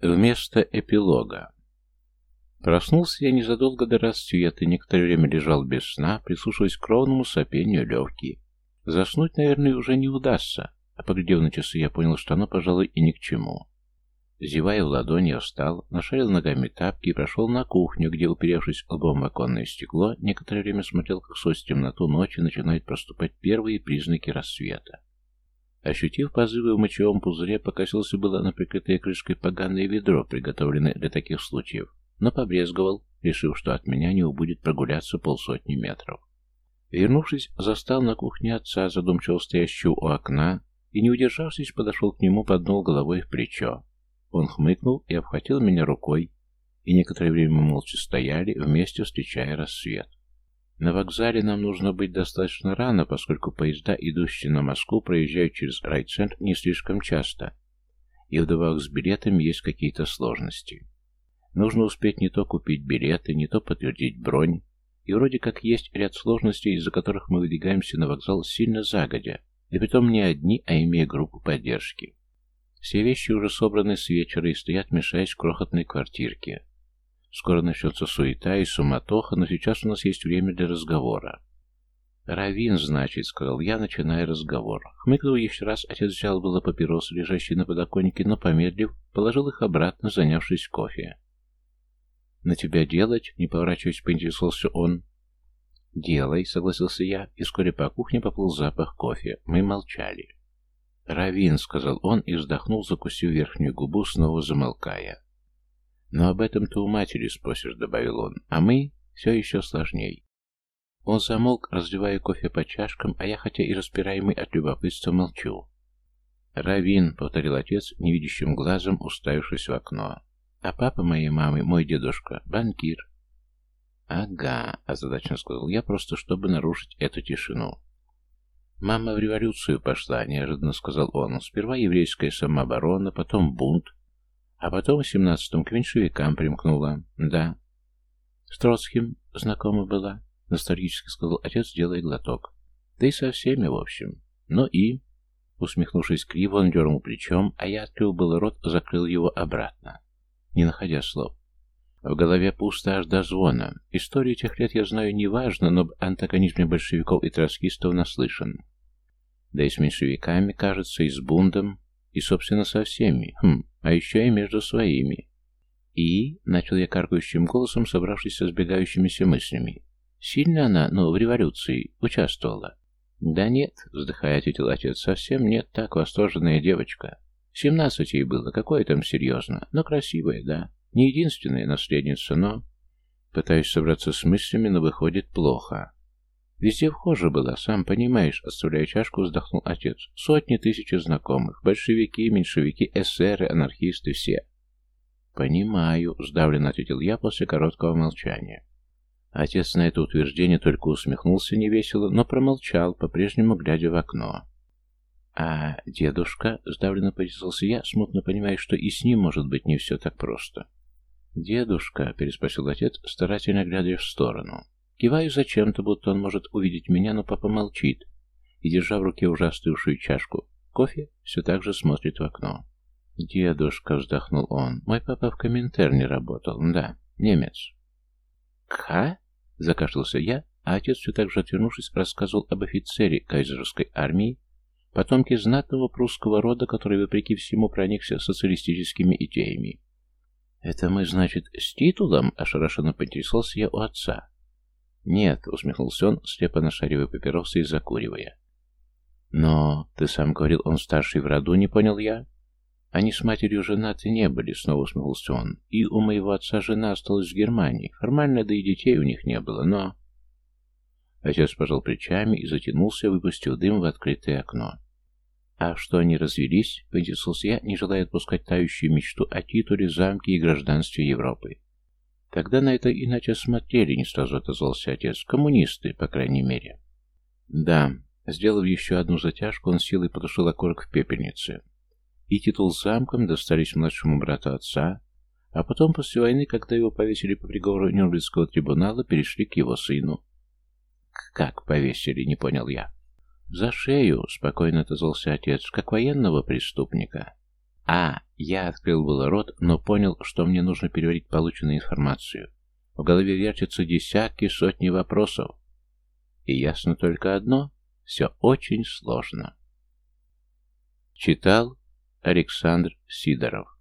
Вместо эпилога. Проснулся я незадолго до расцвета, некоторое время лежал без сна, прислушиваясь к ровному сопению легкие. Заснуть, наверное, уже не удастся, а поглядев на часы, я понял, что оно, пожалуй, и ни к чему. Зевая в ладони, встал, нашарил ногами тапки и прошел на кухню, где, уперевшись лбом в оконное стекло, некоторое время смотрел, как сквозь темноту ночи начинают проступать первые признаки рассвета. Ощутив позывы в мочевом пузыре, покосился было на прикрытое крышкой поганое ведро, приготовленное для таких случаев, но побрезговал, решив, что от меня не убудет прогуляться полсотни метров. Вернувшись, застал на кухне отца, задумчиво стоящего у окна, и, не удержавшись, подошел к нему, поднул головой в плечо. Он хмыкнул и обхватил меня рукой, и некоторое время молча стояли, вместе встречая рассвет. На вокзале нам нужно быть достаточно рано, поскольку поезда, идущие на Москву, проезжают через райцентр не слишком часто, и вдобавок с билетами есть какие-то сложности. Нужно успеть не то купить билеты, не то подтвердить бронь, и вроде как есть ряд сложностей, из-за которых мы выдвигаемся на вокзал сильно загодя, и притом не одни, а имея группу поддержки. Все вещи уже собраны с вечера и стоят, мешаясь в крохотной квартирке. Скоро начнется суета и суматоха, но сейчас у нас есть время для разговора. «Равин, значит», — сказал я, начиная разговор. Хмыкнул еще раз, отец взял было папиросы, лежащие на подоконнике, но, помедлив, положил их обратно, занявшись кофе. «На тебя делать?» — не поворачиваясь, поинтересовался он. «Делай», — согласился я, и вскоре по кухне поплыл запах кофе. Мы молчали. «Равин», — сказал он и вздохнул, закусив верхнюю губу, снова замолкая. «Но об этом ты у матери спросишь», — добавил он, — «а мы все еще сложней». Он замолк, разливая кофе по чашкам, а я, хотя и распираемый от любопытства, молчу. «Равин», — повторил отец, невидящим глазом, уставившись в окно. «А папа моей мамы, мой дедушка, банкир». «Ага», — озадаченно сказал я, просто чтобы нарушить эту тишину. «Мама в революцию пошла», — неожиданно сказал он. «Сперва еврейская самооборона, потом бунт, а потом в семнадцатом к меньшевикам примкнула. Да. С Троцким знакома была, ностальгически сказал отец, делая глоток. Да и со всеми, в общем. Ну и... Усмехнувшись криво, он дернул плечом, а я открыл был рот, закрыл его обратно, не находя слов. В голове пусто аж до звона. Историю тех лет я знаю неважно, но об антагонизме большевиков и троцкистов наслышан. Да и с меньшевиками, кажется, и с бундом, и, собственно, со всеми. Хм, а еще и между своими. И, начал я каркающим голосом, собравшись со сбегающимися мыслями. Сильно она, ну, в революции, участвовала? Да нет, вздыхая, ответил отец, совсем нет, так восторженная девочка. Семнадцать ей было, какое там серьезно, но красивая, да. Не единственная наследница, но... Пытаюсь собраться с мыслями, но выходит плохо. Везде вхоже было, сам понимаешь, отставляя чашку, вздохнул отец. Сотни тысяч знакомых, большевики, меньшевики, эсеры, анархисты, все. Понимаю, сдавленно ответил я после короткого молчания. Отец на это утверждение только усмехнулся невесело, но промолчал, по-прежнему глядя в окно. «А дедушка?» — сдавленно поинтересовался я, смутно понимая, что и с ним может быть не все так просто. «Дедушка?» — переспросил отец, старательно глядя в сторону. Киваю зачем-то, будто он может увидеть меня, но папа молчит и, держа в руке уже остывшую чашку кофе, все так же смотрит в окно. «Дедушка», — вздохнул он, — «мой папа в Коминтерне работал, да, немец». «Ка?» — закашлялся я, а отец, все так же отвернувшись, рассказывал об офицере кайзеровской армии, потомке знатного прусского рода, который, вопреки всему, проникся социалистическими идеями. «Это мы, значит, с титулом?» — ошарашенно поинтересовался я у отца. «Нет», — усмехнулся он, слепо нашаривая папиросы и закуривая. «Но ты сам говорил, он старший в роду, не понял я?» «Они с матерью женаты не были», — снова усмехнулся он. «И у моего отца жена осталась в Германии. Формально, да и детей у них не было, но...» Отец пожал плечами и затянулся, выпустил дым в открытое окно. «А что, они развелись?» — поинтересовался я, не желая отпускать тающую мечту о титуле, замке и гражданстве Европы. Тогда на это иначе смотрели, не сразу отозвался отец. Коммунисты, по крайней мере. Да, сделав еще одну затяжку, он силой потушил окурок в пепельнице. И титул замком достались младшему брату отца, а потом после войны, когда его повесили по приговору Нюрнбергского трибунала, перешли к его сыну. «Как повесили?» — не понял я. «За шею», — спокойно отозвался отец, — «как военного преступника». А, я открыл было рот, но понял, что мне нужно переварить полученную информацию. В голове вертятся десятки, сотни вопросов. И ясно только одно — все очень сложно. Читал Александр Сидоров